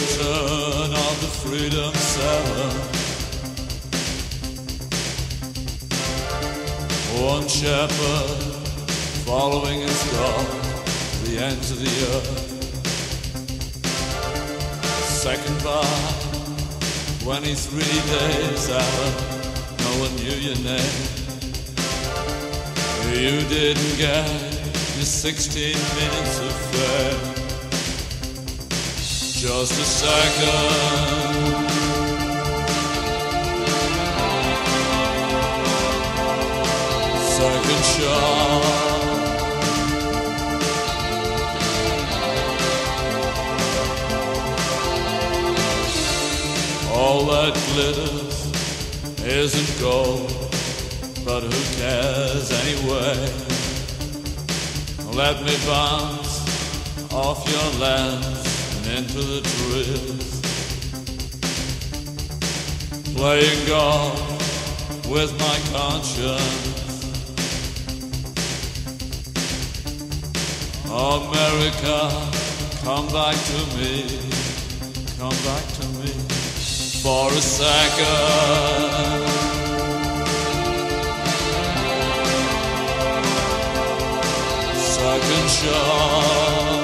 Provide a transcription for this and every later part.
return of the Freedom Seven. One shepherd following his to the ends of the earth. Second bar, 23 days out, no one knew your name. You didn't get your 16 minutes of fame. Just a second. Second shot. All that glitters isn't gold, but who cares anyway? Let me bounce off your lens into the trees. Playing golf with my conscience. America, come back to me, come back to me for a second. Second shot.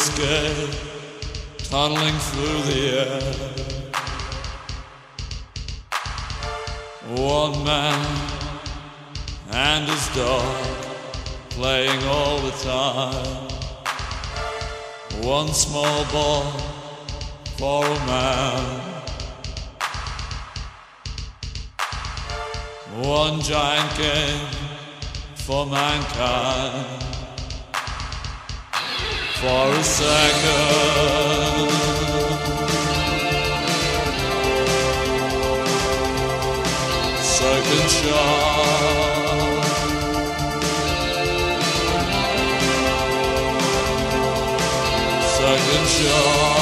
Escape, tunneling through the air. One man and his dog playing all the time. One small ball for a man. One giant game for mankind for a second. Second shot. Second shot.